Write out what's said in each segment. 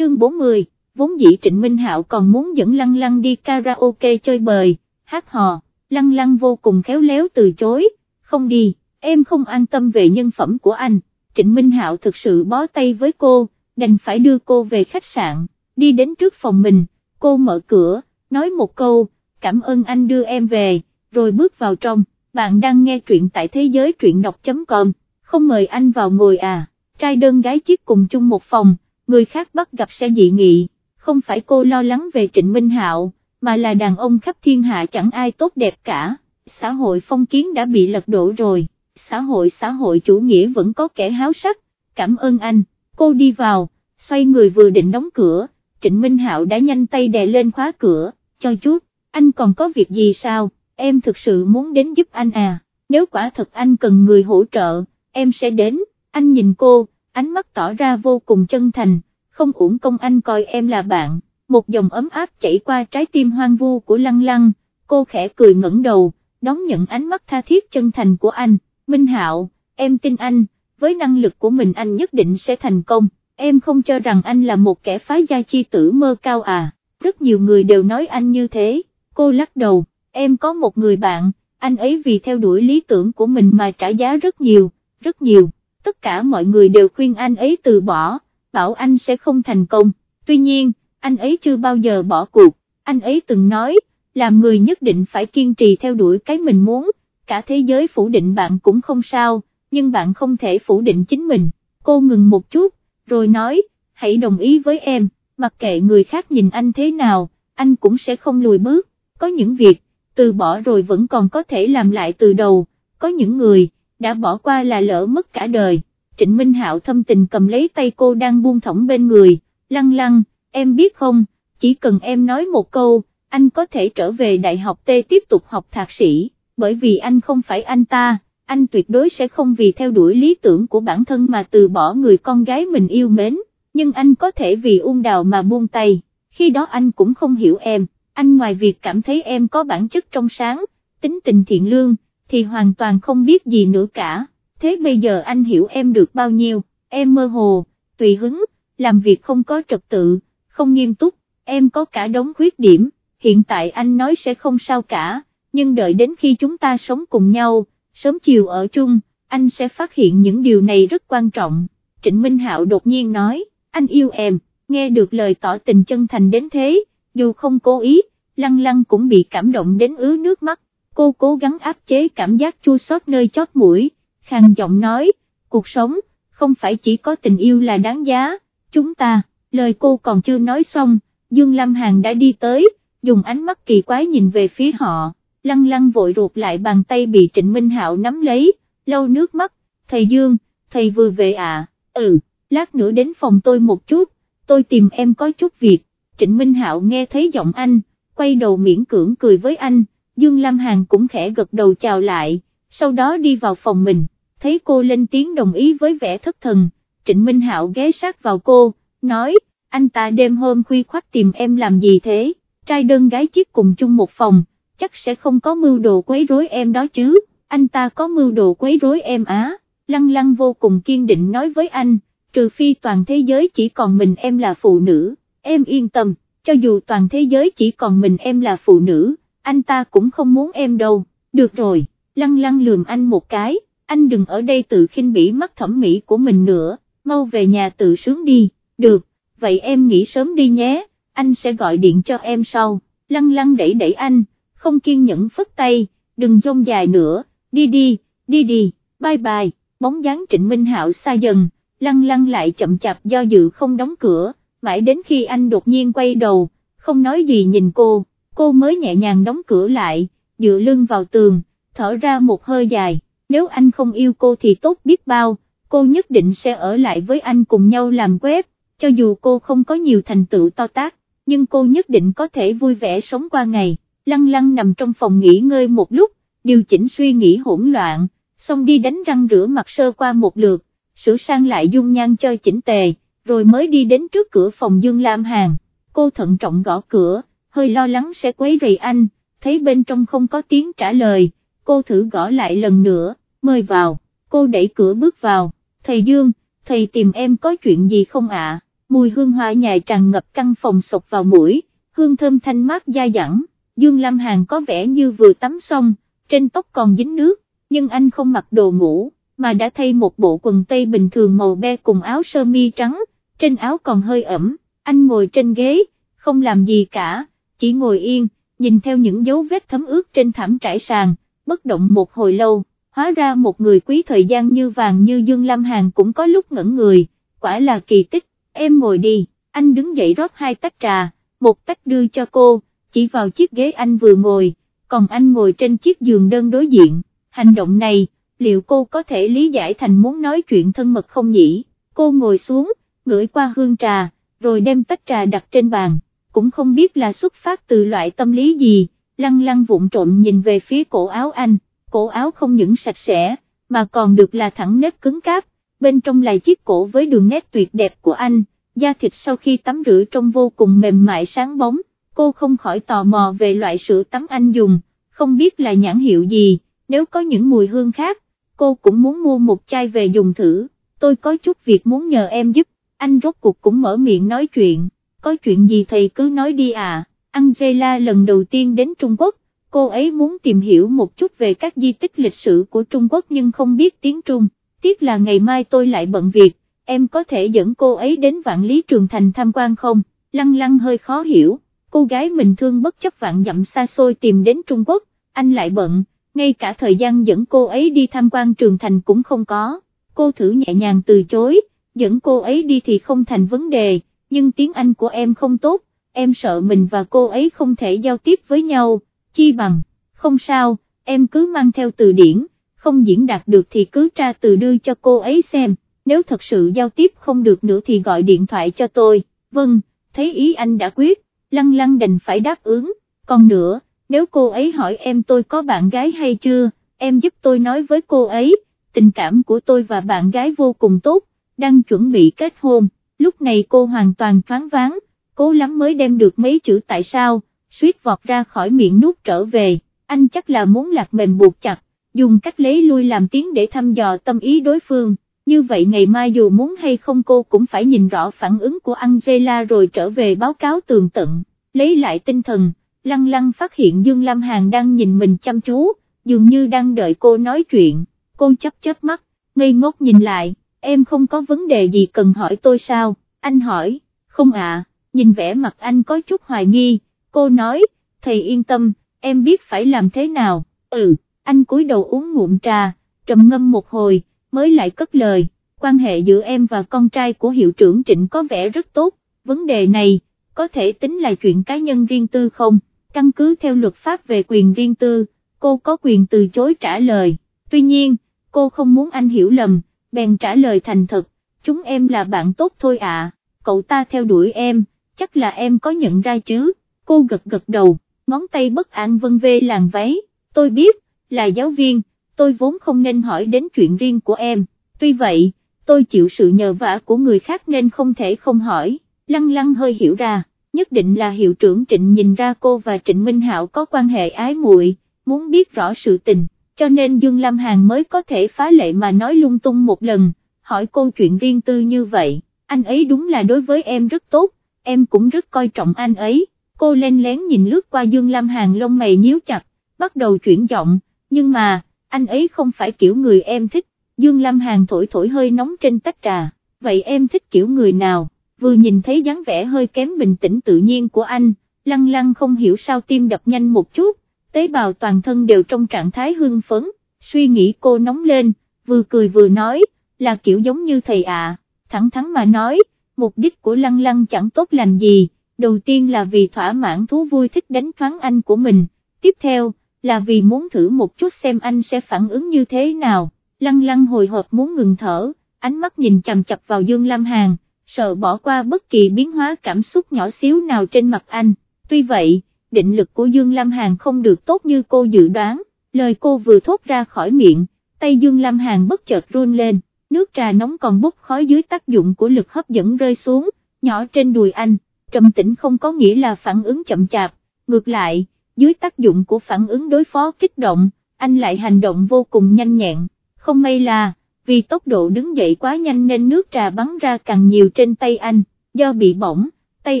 chương 40, vốn dĩ Trịnh Minh Hạo còn muốn dẫn Lăng Lăng đi karaoke chơi bời, hát hò, Lăng Lăng vô cùng khéo léo từ chối, không đi, em không an tâm về nhân phẩm của anh, Trịnh Minh Hạo thực sự bó tay với cô, đành phải đưa cô về khách sạn, đi đến trước phòng mình, cô mở cửa, nói một câu, cảm ơn anh đưa em về, rồi bước vào trong, bạn đang nghe truyện tại thế giới truyện đọc.com, không mời anh vào ngồi à, trai đơn gái chiếc cùng chung một phòng, người khác bắt gặp sẽ dị nghị, không phải cô lo lắng về Trịnh Minh Hạo, mà là đàn ông khắp thiên hạ chẳng ai tốt đẹp cả, xã hội phong kiến đã bị lật đổ rồi, xã hội xã hội chủ nghĩa vẫn có kẻ háo sắc, cảm ơn anh, cô đi vào, xoay người vừa định đóng cửa, Trịnh Minh Hạo đã nhanh tay đè lên khóa cửa, cho chút, anh còn có việc gì sao, em thực sự muốn đến giúp anh à, nếu quả thật anh cần người hỗ trợ, em sẽ đến, anh nhìn cô, ánh mắt tỏ ra vô cùng chân thành, không uổng công anh coi em là bạn, một dòng ấm áp chảy qua trái tim hoang vu của lăng lăng, cô khẽ cười ngẩng đầu, đón nhận ánh mắt tha thiết chân thành của anh, Minh Hạo, em tin anh, với năng lực của mình anh nhất định sẽ thành công, em không cho rằng anh là một kẻ phá gia chi tử mơ cao à, rất nhiều người đều nói anh như thế, cô lắc đầu, em có một người bạn, anh ấy vì theo đuổi lý tưởng của mình mà trả giá rất nhiều, rất nhiều, tất cả mọi người đều khuyên anh ấy từ bỏ, bảo anh sẽ không thành công, tuy nhiên, anh ấy chưa bao giờ bỏ cuộc, anh ấy từng nói, làm người nhất định phải kiên trì theo đuổi cái mình muốn, cả thế giới phủ định bạn cũng không sao, nhưng bạn không thể phủ định chính mình, cô ngừng một chút, rồi nói, hãy đồng ý với em, mặc kệ người khác nhìn anh thế nào, anh cũng sẽ không lùi bước, có những việc, từ bỏ rồi vẫn còn có thể làm lại từ đầu, có những người, đã bỏ qua là lỡ mất cả đời. Trịnh Minh Hạo thâm tình cầm lấy tay cô đang buông thõng bên người, lăng lăng, em biết không, chỉ cần em nói một câu, anh có thể trở về đại học T tiếp tục học thạc sĩ, bởi vì anh không phải anh ta, anh tuyệt đối sẽ không vì theo đuổi lý tưởng của bản thân mà từ bỏ người con gái mình yêu mến, nhưng anh có thể vì ung đào mà buông tay, khi đó anh cũng không hiểu em, anh ngoài việc cảm thấy em có bản chất trong sáng, tính tình thiện lương, thì hoàn toàn không biết gì nữa cả, thế bây giờ anh hiểu em được bao nhiêu, em mơ hồ, tùy hứng, làm việc không có trật tự, không nghiêm túc, em có cả đống khuyết điểm, hiện tại anh nói sẽ không sao cả, nhưng đợi đến khi chúng ta sống cùng nhau, sớm chiều ở chung, anh sẽ phát hiện những điều này rất quan trọng. Trịnh Minh Hạo đột nhiên nói, anh yêu em, nghe được lời tỏ tình chân thành đến thế, dù không cố ý, lăng lăng cũng bị cảm động đến ứa nước mắt, cô cố gắng áp chế cảm giác chua xót nơi chót mũi, khàn giọng nói, cuộc sống, không phải chỉ có tình yêu là đáng giá, chúng ta, lời cô còn chưa nói xong, Dương Lam Hàn đã đi tới, dùng ánh mắt kỳ quái nhìn về phía họ, lăng lăng vội ruột lại bàn tay bị Trịnh Minh Hạo nắm lấy, lau nước mắt, thầy Dương, thầy vừa về à, ừ, lát nữa đến phòng tôi một chút, tôi tìm em có chút việc, Trịnh Minh Hạo nghe thấy giọng anh, quay đầu miễn cưỡng cười với anh, Dương Lam Hàn cũng khẽ gật đầu chào lại, sau đó đi vào phòng mình, thấy cô lên tiếng đồng ý với vẻ thất thần, Trịnh Minh Hạo ghé sát vào cô, nói, anh ta đêm hôm khuya khoắt tìm em làm gì thế, trai đơn gái chiếc cùng chung một phòng, chắc sẽ không có mưu đồ quấy rối em đó chứ, anh ta có mưu đồ quấy rối em á, lăng lăng vô cùng kiên định nói với anh, trừ phi toàn thế giới chỉ còn mình em là phụ nữ, em yên tâm, cho dù toàn thế giới chỉ còn mình em là phụ nữ, anh ta cũng không muốn em đâu, được rồi, lăng lăng lườm anh một cái, anh đừng ở đây tự khinh bỉ mắt thẩm mỹ của mình nữa, mau về nhà tự sướng đi, được, vậy em nghỉ sớm đi nhé, anh sẽ gọi điện cho em sau, lăng lăng đẩy đẩy anh, không kiên nhẫn phất tay, đừng dông dài nữa, đi đi, đi đi, bye bye, bóng dáng Trịnh Minh Hạo xa dần, lăng lăng lại chậm chạp do dự không đóng cửa, mãi đến khi anh đột nhiên quay đầu, không nói gì nhìn cô, cô mới nhẹ nhàng đóng cửa lại, dựa lưng vào tường, thở ra một hơi dài, nếu anh không yêu cô thì tốt biết bao, cô nhất định sẽ ở lại với anh cùng nhau làm web, cho dù cô không có nhiều thành tựu to tác, nhưng cô nhất định có thể vui vẻ sống qua ngày, lăng lăng nằm trong phòng nghỉ ngơi một lúc, điều chỉnh suy nghĩ hỗn loạn, xong đi đánh răng rửa mặt sơ qua một lượt, sửa sang lại dung nhan cho chỉnh tề, rồi mới đi đến trước cửa phòng Dương Lam Hàn, cô thận trọng gõ cửa, hơi lo lắng sẽ quấy rầy anh, thấy bên trong không có tiếng trả lời, cô thử gõ lại lần nữa, mời vào, cô đẩy cửa bước vào, thầy Dương, thầy tìm em có chuyện gì không ạ, mùi hương hoa nhài tràn ngập căn phòng sộc vào mũi, hương thơm thanh mát dai dẳng, Dương Lam Hàn có vẻ như vừa tắm xong, trên tóc còn dính nước, nhưng anh không mặc đồ ngủ, mà đã thay một bộ quần tây bình thường màu be cùng áo sơ mi trắng, trên áo còn hơi ẩm, anh ngồi trên ghế, không làm gì cả, chỉ ngồi yên, nhìn theo những dấu vết thấm ướt trên thảm trải sàn, bất động một hồi lâu, hóa ra một người quý thời gian như vàng như Dương Lam Hàn cũng có lúc ngẩn người, quả là kỳ tích, em ngồi đi, anh đứng dậy rót hai tách trà, một tách đưa cho cô, chỉ vào chiếc ghế anh vừa ngồi, còn anh ngồi trên chiếc giường đơn đối diện, hành động này, liệu cô có thể lý giải thành muốn nói chuyện thân mật không nhỉ, cô ngồi xuống, ngửi qua hương trà, rồi đem tách trà đặt trên bàn, cũng không biết là xuất phát từ loại tâm lý gì, lăng lăng vụng trộm nhìn về phía cổ áo anh, cổ áo không những sạch sẽ, mà còn được là thẳng nếp cứng cáp, bên trong là chiếc cổ với đường nét tuyệt đẹp của anh, da thịt sau khi tắm rửa trông vô cùng mềm mại sáng bóng, cô không khỏi tò mò về loại sữa tắm anh dùng, không biết là nhãn hiệu gì, nếu có những mùi hương khác, cô cũng muốn mua một chai về dùng thử, tôi có chút việc muốn nhờ em giúp, anh rốt cuộc cũng mở miệng nói chuyện, có chuyện gì thầy cứ nói đi à, Angela lần đầu tiên đến Trung Quốc, cô ấy muốn tìm hiểu một chút về các di tích lịch sử của Trung Quốc nhưng không biết tiếng Trung, tiếc là ngày mai tôi lại bận việc, em có thể dẫn cô ấy đến Vạn Lý Trường Thành tham quan không, lăng lăng hơi khó hiểu, cô gái mình thương bất chấp vạn dặm xa xôi tìm đến Trung Quốc, anh lại bận, ngay cả thời gian dẫn cô ấy đi tham quan Trường Thành cũng không có, cô thử nhẹ nhàng từ chối, dẫn cô ấy đi thì không thành vấn đề, nhưng tiếng Anh của em không tốt, em sợ mình và cô ấy không thể giao tiếp với nhau, chi bằng, không sao, em cứ mang theo từ điển, không diễn đạt được thì cứ tra từ đưa cho cô ấy xem, nếu thật sự giao tiếp không được nữa thì gọi điện thoại cho tôi, vâng, thấy ý anh đã quyết, lăng lăng đành phải đáp ứng, còn nữa, nếu cô ấy hỏi em tôi có bạn gái hay chưa, em giúp tôi nói với cô ấy, tình cảm của tôi và bạn gái vô cùng tốt, đang chuẩn bị kết hôn, lúc này cô hoàn toàn thoáng váng, cố lắm mới đem được mấy chữ tại sao, suýt vọt ra khỏi miệng nuốt trở về, anh chắc là muốn lạc mềm buộc chặt, dùng cách lấy lui làm tiếng để thăm dò tâm ý đối phương, như vậy ngày mai dù muốn hay không cô cũng phải nhìn rõ phản ứng của Angela rồi trở về báo cáo tường tận, lấy lại tinh thần, lăng lăng phát hiện Dương Lam Hàn đang nhìn mình chăm chú, dường như đang đợi cô nói chuyện, cô chấp chớp mắt, ngây ngốc nhìn lại, em không có vấn đề gì cần hỏi tôi sao, anh hỏi, không ạ, nhìn vẻ mặt anh có chút hoài nghi, cô nói, thầy yên tâm, em biết phải làm thế nào, ừ, anh cúi đầu uống ngụm trà, trầm ngâm một hồi, mới lại cất lời, quan hệ giữa em và con trai của hiệu trưởng Trịnh có vẻ rất tốt, vấn đề này, có thể tính là chuyện cá nhân riêng tư không, căn cứ theo luật pháp về quyền riêng tư, cô có quyền từ chối trả lời, tuy nhiên, cô không muốn anh hiểu lầm, bèn trả lời thành thật, chúng em là bạn tốt thôi ạ, cậu ta theo đuổi em, chắc là em có nhận ra chứ, cô gật gật đầu, ngón tay bất an vân vê làng váy, tôi biết, là giáo viên, tôi vốn không nên hỏi đến chuyện riêng của em, tuy vậy, tôi chịu sự nhờ vả của người khác nên không thể không hỏi, lăng lăng hơi hiểu ra, nhất định là hiệu trưởng Trịnh nhìn ra cô và Trịnh Minh Hạo có quan hệ ái muội, muốn biết rõ sự tình, cho nên Dương Lam Hàn mới có thể phá lệ mà nói lung tung một lần, hỏi cô chuyện riêng tư như vậy, anh ấy đúng là đối với em rất tốt, em cũng rất coi trọng anh ấy, cô len lén nhìn lướt qua Dương Lam Hàn lông mày nhíu chặt, bắt đầu chuyển giọng, nhưng mà, anh ấy không phải kiểu người em thích, Dương Lam Hàn thổi thổi hơi nóng trên tách trà, vậy em thích kiểu người nào, vừa nhìn thấy dáng vẻ hơi kém bình tĩnh tự nhiên của anh, lăng lăng không hiểu sao tim đập nhanh một chút, tế bào toàn thân đều trong trạng thái hưng phấn, suy nghĩ cô nóng lên, vừa cười vừa nói, là kiểu giống như thầy ạ, thẳng thắn mà nói, mục đích của lăng lăng chẳng tốt lành gì, đầu tiên là vì thỏa mãn thú vui thích đánh thoáng anh của mình, tiếp theo, là vì muốn thử một chút xem anh sẽ phản ứng như thế nào, lăng lăng hồi hộp muốn ngừng thở, ánh mắt nhìn chầm chập vào Dương Lam Hàn, sợ bỏ qua bất kỳ biến hóa cảm xúc nhỏ xíu nào trên mặt anh, tuy vậy, định lực của Dương Lam Hàn không được tốt như cô dự đoán, lời cô vừa thốt ra khỏi miệng, tay Dương Lam Hàn bất chợt run lên, nước trà nóng còn bốc khói dưới tác dụng của lực hấp dẫn rơi xuống, nhỏ trên đùi anh, trầm tĩnh không có nghĩa là phản ứng chậm chạp, ngược lại, dưới tác dụng của phản ứng đối phó kích động, anh lại hành động vô cùng nhanh nhẹn, không may là, vì tốc độ đứng dậy quá nhanh nên nước trà bắn ra càng nhiều trên tay anh, do bị bỏng, tay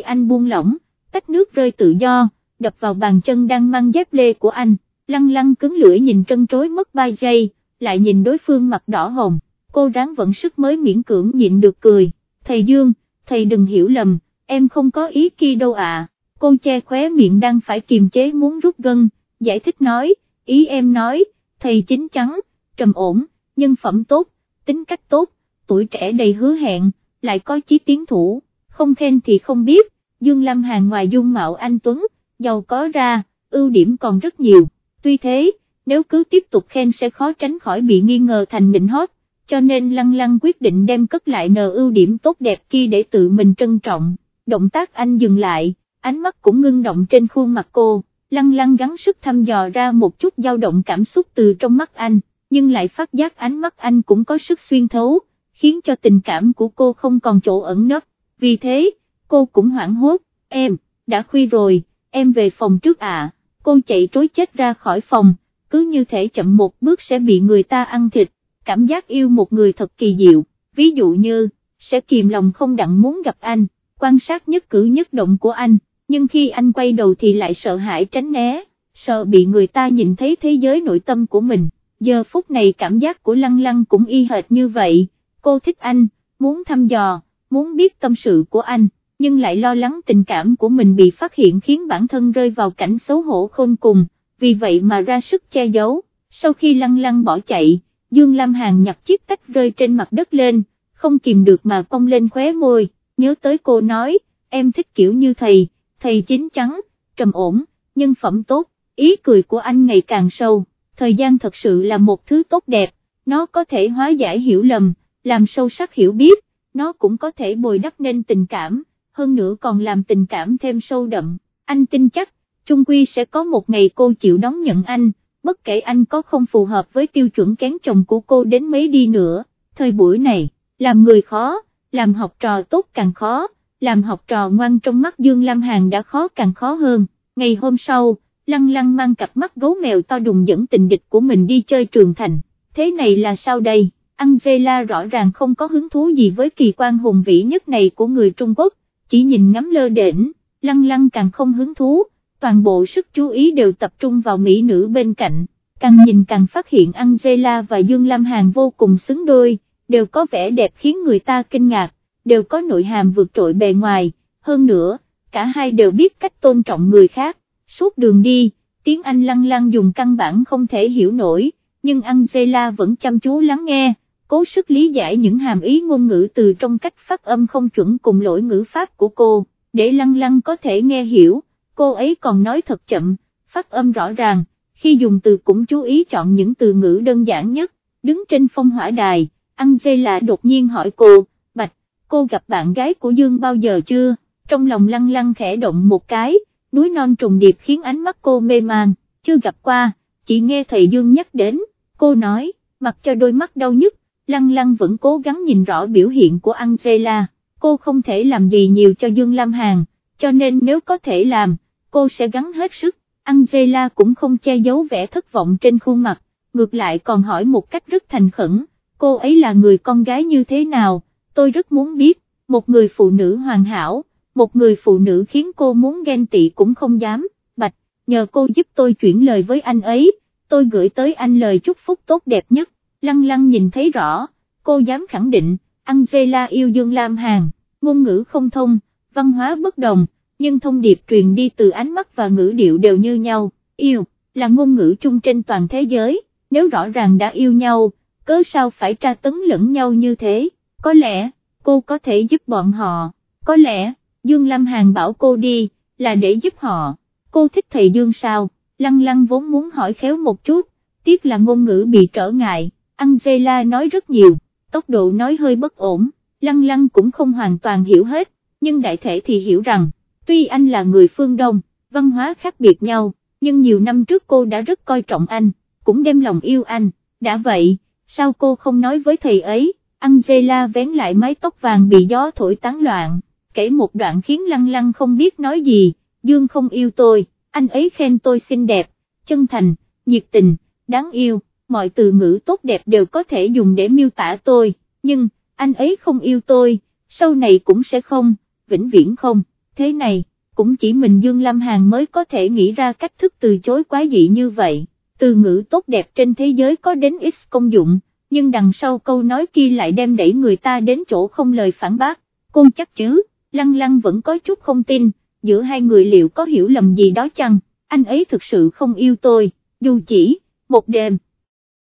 anh buông lỏng, tách nước rơi tự do, đập vào bàn chân đang mang dép lê của anh, lăng lăng cứng lưỡi nhìn trân trối mất 3 giây, lại nhìn đối phương mặt đỏ hồng, cô ráng vận sức mới miễn cưỡng nhịn được cười, thầy Dương, thầy đừng hiểu lầm, em không có ý kia đâu à, cô che khóe miệng đang phải kiềm chế muốn rút gân, giải thích nói, ý em nói, thầy chính chắn, trầm ổn, nhân phẩm tốt, tính cách tốt, tuổi trẻ đầy hứa hẹn, lại có chí tiến thủ, không khen thì không biết, Dương lam Hàn ngoài dung mạo anh Tuấn, giàu có ra, ưu điểm còn rất nhiều, tuy thế, nếu cứ tiếp tục khen sẽ khó tránh khỏi bị nghi ngờ thành nịnh hót, cho nên lăng lăng quyết định đem cất lại nờ ưu điểm tốt đẹp kia để tự mình trân trọng, động tác anh dừng lại, ánh mắt cũng ngưng động trên khuôn mặt cô, lăng lăng gắng sức thăm dò ra một chút dao động cảm xúc từ trong mắt anh, nhưng lại phát giác ánh mắt anh cũng có sức xuyên thấu, khiến cho tình cảm của cô không còn chỗ ẩn nấp, vì thế, cô cũng hoảng hốt, em, đã khuya rồi, em về phòng trước à, cô chạy trối chết ra khỏi phòng, cứ như thể chậm một bước sẽ bị người ta ăn thịt, cảm giác yêu một người thật kỳ diệu, ví dụ như, sẽ kìm lòng không đặng muốn gặp anh, quan sát nhất cử nhất động của anh, nhưng khi anh quay đầu thì lại sợ hãi tránh né, sợ bị người ta nhìn thấy thế giới nội tâm của mình, giờ phút này cảm giác của Lăng Lăng cũng y hệt như vậy, cô thích anh, muốn thăm dò, muốn biết tâm sự của anh, nhưng lại lo lắng tình cảm của mình bị phát hiện khiến bản thân rơi vào cảnh xấu hổ khôn cùng, vì vậy mà ra sức che giấu, sau khi Lăng Lăng bỏ chạy, Dương Lam Hàn nhặt chiếc tách rơi trên mặt đất lên, không kìm được mà cong lên khóe môi, nhớ tới cô nói, em thích kiểu như thầy, thầy chính chắn, trầm ổn, nhân phẩm tốt, ý cười của anh ngày càng sâu, thời gian thật sự là một thứ tốt đẹp, nó có thể hóa giải hiểu lầm, làm sâu sắc hiểu biết, nó cũng có thể bồi đắp nên tình cảm, hơn nữa còn làm tình cảm thêm sâu đậm, anh tin chắc, Trung Quy sẽ có một ngày cô chịu đón nhận anh, bất kể anh có không phù hợp với tiêu chuẩn kén chồng của cô đến mấy đi nữa, thời buổi này, làm người khó, làm học trò tốt càng khó, làm học trò ngoan trong mắt Dương Lam Hàn đã khó càng khó hơn, ngày hôm sau, Lăng Lăng mang cặp mắt gấu mèo to đùng dẫn tình địch của mình đi chơi trường thành, thế này là sao đây? Angela rõ ràng không có hứng thú gì với kỳ quan hùng vĩ nhất này của người Trung Quốc, chỉ nhìn ngắm lơ đỉnh, lăng lăng càng không hứng thú, toàn bộ sức chú ý đều tập trung vào mỹ nữ bên cạnh, càng nhìn càng phát hiện Angela và Dương Lam Hàn vô cùng xứng đôi, đều có vẻ đẹp khiến người ta kinh ngạc, đều có nội hàm vượt trội bề ngoài, hơn nữa, cả hai đều biết cách tôn trọng người khác, suốt đường đi, tiếng Anh lăng lăng dùng căn bản không thể hiểu nổi, nhưng Angela vẫn chăm chú lắng nghe, cố sức lý giải những hàm ý ngôn ngữ từ trong cách phát âm không chuẩn cùng lỗi ngữ pháp của cô, để lăng lăng có thể nghe hiểu, cô ấy còn nói thật chậm, phát âm rõ ràng, khi dùng từ cũng chú ý chọn những từ ngữ đơn giản nhất, đứng trên phong hỏa đài, Angela đột nhiên hỏi cô, Bạch, cô gặp bạn gái của Dương bao giờ chưa, trong lòng lăng lăng khẽ động một cái, núi non trùng điệp khiến ánh mắt cô mê man, chưa gặp qua, chỉ nghe thầy Dương nhắc đến, cô nói, mặc cho đôi mắt đau nhức, Lăng Lăng vẫn cố gắng nhìn rõ biểu hiện của Angela, cô không thể làm gì nhiều cho Dương Lam Hàn, cho nên nếu có thể làm, cô sẽ gắng hết sức, Angela cũng không che giấu vẻ thất vọng trên khuôn mặt, ngược lại còn hỏi một cách rất thành khẩn, cô ấy là người con gái như thế nào, tôi rất muốn biết, một người phụ nữ hoàn hảo, một người phụ nữ khiến cô muốn ghen tị cũng không dám, bạch, nhờ cô giúp tôi chuyển lời với anh ấy, tôi gửi tới anh lời chúc phúc tốt đẹp nhất. Lăng lăng nhìn thấy rõ, cô dám khẳng định, Angela yêu Dương Lam Hàn, ngôn ngữ không thông, văn hóa bất đồng, nhưng thông điệp truyền đi từ ánh mắt và ngữ điệu đều như nhau, yêu, là ngôn ngữ chung trên toàn thế giới, nếu rõ ràng đã yêu nhau, cớ sao phải tra tấn lẫn nhau như thế, có lẽ, cô có thể giúp bọn họ, có lẽ, Dương Lam Hàn bảo cô đi, là để giúp họ, cô thích thầy Dương sao, lăng lăng vốn muốn hỏi khéo một chút, tiếc là ngôn ngữ bị trở ngại. Angela nói rất nhiều, tốc độ nói hơi bất ổn, lăng lăng cũng không hoàn toàn hiểu hết, nhưng đại thể thì hiểu rằng, tuy anh là người phương Đông, văn hóa khác biệt nhau, nhưng nhiều năm trước cô đã rất coi trọng anh, cũng đem lòng yêu anh, đã vậy, sao cô không nói với thầy ấy, Angela vén lại mái tóc vàng bị gió thổi tán loạn, kể một đoạn khiến lăng lăng không biết nói gì, Dương không yêu tôi, anh ấy khen tôi xinh đẹp, chân thành, nhiệt tình, đáng yêu mọi từ ngữ tốt đẹp đều có thể dùng để miêu tả tôi, nhưng, anh ấy không yêu tôi, sau này cũng sẽ không, vĩnh viễn không, thế này, cũng chỉ mình Dương Lâm Hàn mới có thể nghĩ ra cách thức từ chối quá dị như vậy, từ ngữ tốt đẹp trên thế giới có đến ít công dụng, nhưng đằng sau câu nói kia lại đem đẩy người ta đến chỗ không lời phản bác, cô chắc chứ, lăng lăng vẫn có chút không tin, giữa hai người liệu có hiểu lầm gì đó chăng, anh ấy thực sự không yêu tôi, dù chỉ, một đêm,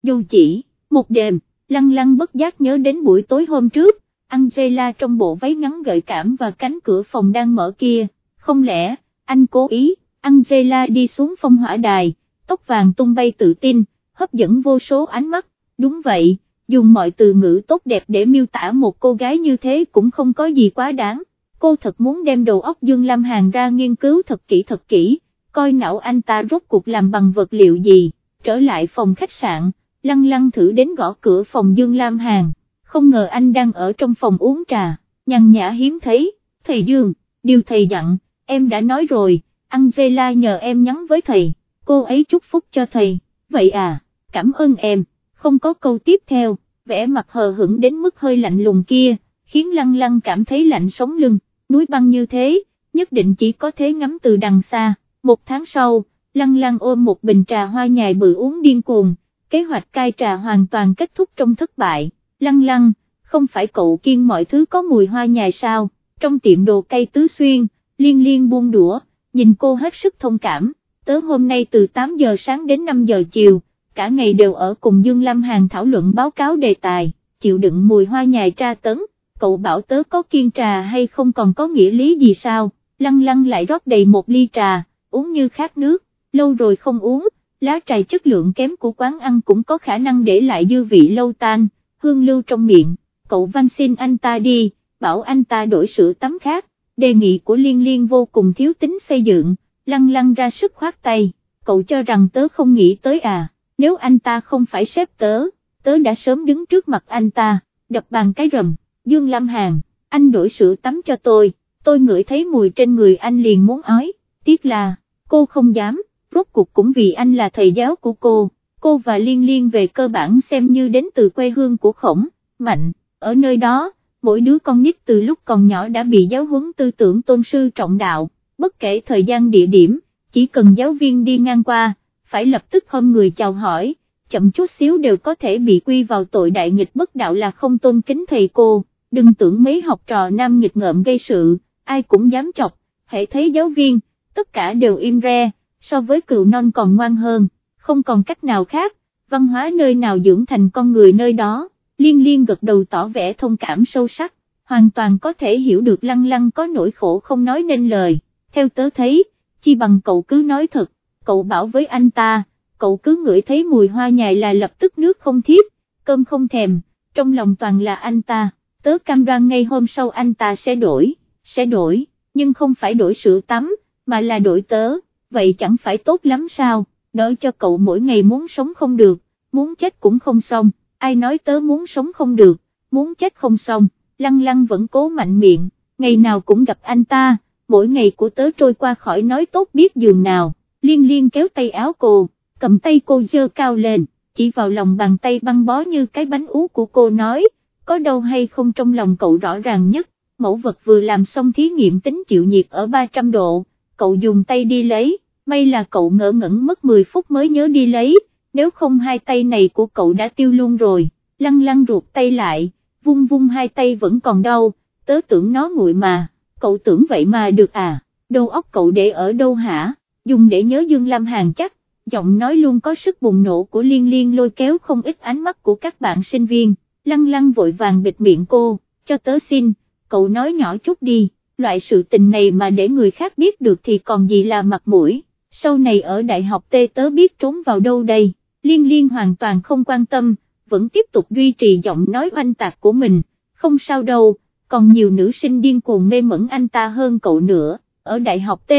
dù chỉ, một đêm, lăng lăng bất giác nhớ đến buổi tối hôm trước, Angela trong bộ váy ngắn gợi cảm và cánh cửa phòng đang mở kia, không lẽ, anh cố ý, Angela đi xuống phong hỏa đài, tóc vàng tung bay tự tin, hấp dẫn vô số ánh mắt, đúng vậy, dùng mọi từ ngữ tốt đẹp để miêu tả một cô gái như thế cũng không có gì quá đáng, cô thật muốn đem đầu óc Dương Lam Hàn ra nghiên cứu thật kỹ thật kỹ, coi não anh ta rốt cuộc làm bằng vật liệu gì, trở lại phòng khách sạn, lăng lăng thử đến gõ cửa phòng Dương Lam Hàn, không ngờ anh đang ở trong phòng uống trà, nhằn nhã hiếm thấy, thầy Dương, điều thầy dặn, em đã nói rồi, ăn Vela nhờ em nhắn với thầy, cô ấy chúc phúc cho thầy, vậy à, cảm ơn em, không có câu tiếp theo, vẻ mặt hờ hững đến mức hơi lạnh lùng kia, khiến lăng lăng cảm thấy lạnh sống lưng, núi băng như thế, nhất định chỉ có thế ngắm từ đằng xa, một tháng sau, lăng lăng ôm một bình trà hoa nhài bự uống điên cuồng, kế hoạch cai trà hoàn toàn kết thúc trong thất bại, lăng lăng, không phải cậu kiên mọi thứ có mùi hoa nhài sao, trong tiệm đồ cây tứ xuyên, liên liên buông đũa, nhìn cô hết sức thông cảm, tớ hôm nay từ 8 giờ sáng đến 5 giờ chiều, cả ngày đều ở cùng Dương Lâm Hàn thảo luận báo cáo đề tài, chịu đựng mùi hoa nhài tra tấn, cậu bảo tớ có kiên trà hay không còn có nghĩa lý gì sao, lăng lăng lại rót đầy một ly trà, uống như khát nước, lâu rồi không uống, lá trà chất lượng kém của quán ăn cũng có khả năng để lại dư vị lâu tan, hương lưu trong miệng, cậu văn xin anh ta đi, bảo anh ta đổi sữa tắm khác, đề nghị của liên liên vô cùng thiếu tính xây dựng, lăng lăng ra sức khoát tay, cậu cho rằng tớ không nghĩ tới à, nếu anh ta không phải sếp tớ, tớ đã sớm đứng trước mặt anh ta, đập bàn cái rầm, Dương Lâm Hàn, anh đổi sữa tắm cho tôi, tôi ngửi thấy mùi trên người anh liền muốn ói, tiếc là, cô không dám, rốt cuộc cũng vì anh là thầy giáo của cô, cô và Liên Liên về cơ bản xem như đến từ quê hương của khổng, mạnh, ở nơi đó, mỗi đứa con nít từ lúc còn nhỏ đã bị giáo huấn tư tưởng tôn sư trọng đạo, bất kể thời gian địa điểm, chỉ cần giáo viên đi ngang qua, phải lập tức hôm người chào hỏi, chậm chút xíu đều có thể bị quy vào tội đại nghịch bất đạo là không tôn kính thầy cô, đừng tưởng mấy học trò nam nghịch ngợm gây sự, ai cũng dám chọc, hãy thấy giáo viên, tất cả đều im re, so với cựu non còn ngoan hơn, không còn cách nào khác, văn hóa nơi nào dưỡng thành con người nơi đó, liên liên gật đầu tỏ vẻ thông cảm sâu sắc, hoàn toàn có thể hiểu được lăng lăng có nỗi khổ không nói nên lời, theo tớ thấy, chi bằng cậu cứ nói thật, cậu bảo với anh ta, cậu cứ ngửi thấy mùi hoa nhài là lập tức nước không thiếp, cơm không thèm, trong lòng toàn là anh ta, tớ cam đoan ngay hôm sau anh ta sẽ đổi, sẽ đổi, nhưng không phải đổi sữa tắm, mà là đổi tớ, vậy chẳng phải tốt lắm sao, đỡ cho cậu mỗi ngày muốn sống không được, muốn chết cũng không xong, ai nói tớ muốn sống không được, muốn chết không xong, lăng lăng vẫn cố mạnh miệng, ngày nào cũng gặp anh ta, mỗi ngày của tớ trôi qua khỏi nói tốt biết giường nào, liên liên kéo tay áo cô, cầm tay cô dơ cao lên, chỉ vào lòng bàn tay băng bó như cái bánh ú của cô nói, có đâu hay không? Trong lòng cậu rõ ràng nhất, mẫu vật vừa làm xong thí nghiệm tính chịu nhiệt ở 300 độ, cậu dùng tay đi lấy, may là cậu ngỡ ngẩn mất 10 phút mới nhớ đi lấy, nếu không hai tay này của cậu đã tiêu luôn rồi, lăng lăng ruột tay lại, vung vung hai tay vẫn còn đau, tớ tưởng nó nguội mà, cậu tưởng vậy mà được à, đầu óc cậu để ở đâu hả, dùng để nhớ Dương Lam Hàn chắc, giọng nói luôn có sức bùng nổ của liên liên lôi kéo không ít ánh mắt của các bạn sinh viên, lăng lăng vội vàng bịt miệng cô, cho tớ xin, cậu nói nhỏ chút đi, loại sự tình này mà để người khác biết được thì còn gì là mặt mũi, sau này ở đại học tê tớ biết trốn vào đâu đây, liên liên hoàn toàn không quan tâm, vẫn tiếp tục duy trì giọng nói oanh tạc của mình, không sao đâu, còn nhiều nữ sinh điên cuồng mê mẩn anh ta hơn cậu nữa, ở đại học T,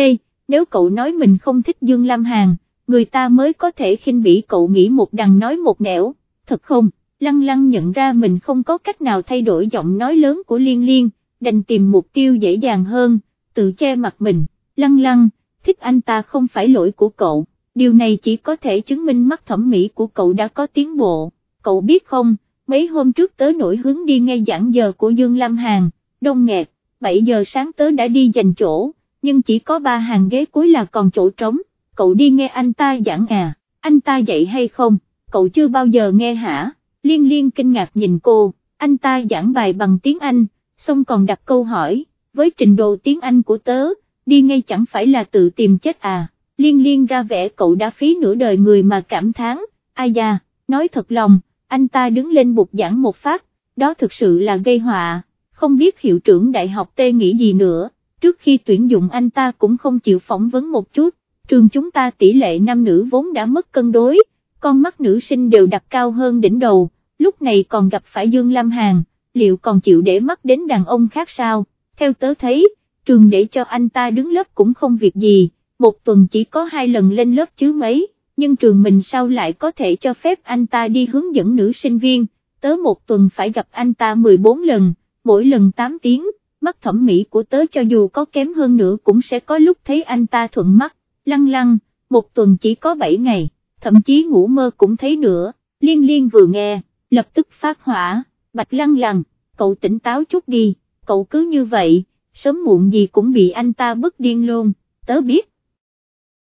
nếu cậu nói mình không thích Dương Lam Hàn, người ta mới có thể khinh bỉ cậu nghĩ một đằng nói một nẻo, thật không, lăng lăng nhận ra mình không có cách nào thay đổi giọng nói lớn của liên liên, đành tìm mục tiêu dễ dàng hơn, tự che mặt mình, lăng lăng, thích anh ta không phải lỗi của cậu, điều này chỉ có thể chứng minh mắt thẩm mỹ của cậu đã có tiến bộ, cậu biết không, mấy hôm trước tớ nổi hướng đi nghe giảng giờ của Dương Lam Hàn, đông nghẹt, 7 giờ sáng tớ đã đi dành chỗ, nhưng chỉ có ba hàng ghế cuối là còn chỗ trống, cậu đi nghe anh ta giảng à, anh ta dạy hay không, cậu chưa bao giờ nghe hả, liên liên kinh ngạc nhìn cô, anh ta giảng bài bằng tiếng Anh, xong còn đặt câu hỏi, với trình độ tiếng Anh của tớ, đi ngay chẳng phải là tự tìm chết à, liên liên ra vẻ cậu đã phí nửa đời người mà cảm thán, ai da, nói thật lòng, anh ta đứng lên bục giảng một phát, đó thực sự là gây họa, không biết hiệu trưởng đại học tê nghĩ gì nữa, trước khi tuyển dụng anh ta cũng không chịu phỏng vấn một chút, trường chúng ta tỷ lệ nam nữ vốn đã mất cân đối, con mắt nữ sinh đều đặt cao hơn đỉnh đầu, lúc này còn gặp phải Dương Lam Hàn, liệu còn chịu để mắt đến đàn ông khác sao, theo tớ thấy, trường để cho anh ta đứng lớp cũng không việc gì, một tuần chỉ có hai lần lên lớp chứ mấy, nhưng trường mình sao lại có thể cho phép anh ta đi hướng dẫn nữ sinh viên, tớ một tuần phải gặp anh ta 14 lần, mỗi lần 8 tiếng, mắt thẩm mỹ của tớ cho dù có kém hơn nữa cũng sẽ có lúc thấy anh ta thuận mắt, lăng lăng, một tuần chỉ có 7 ngày, thậm chí ngủ mơ cũng thấy nữa, liên liên vừa nghe, lập tức phát hỏa, bạch lăng lăng, cậu tỉnh táo chút đi, cậu cứ như vậy, sớm muộn gì cũng bị anh ta bức điên luôn, tớ biết,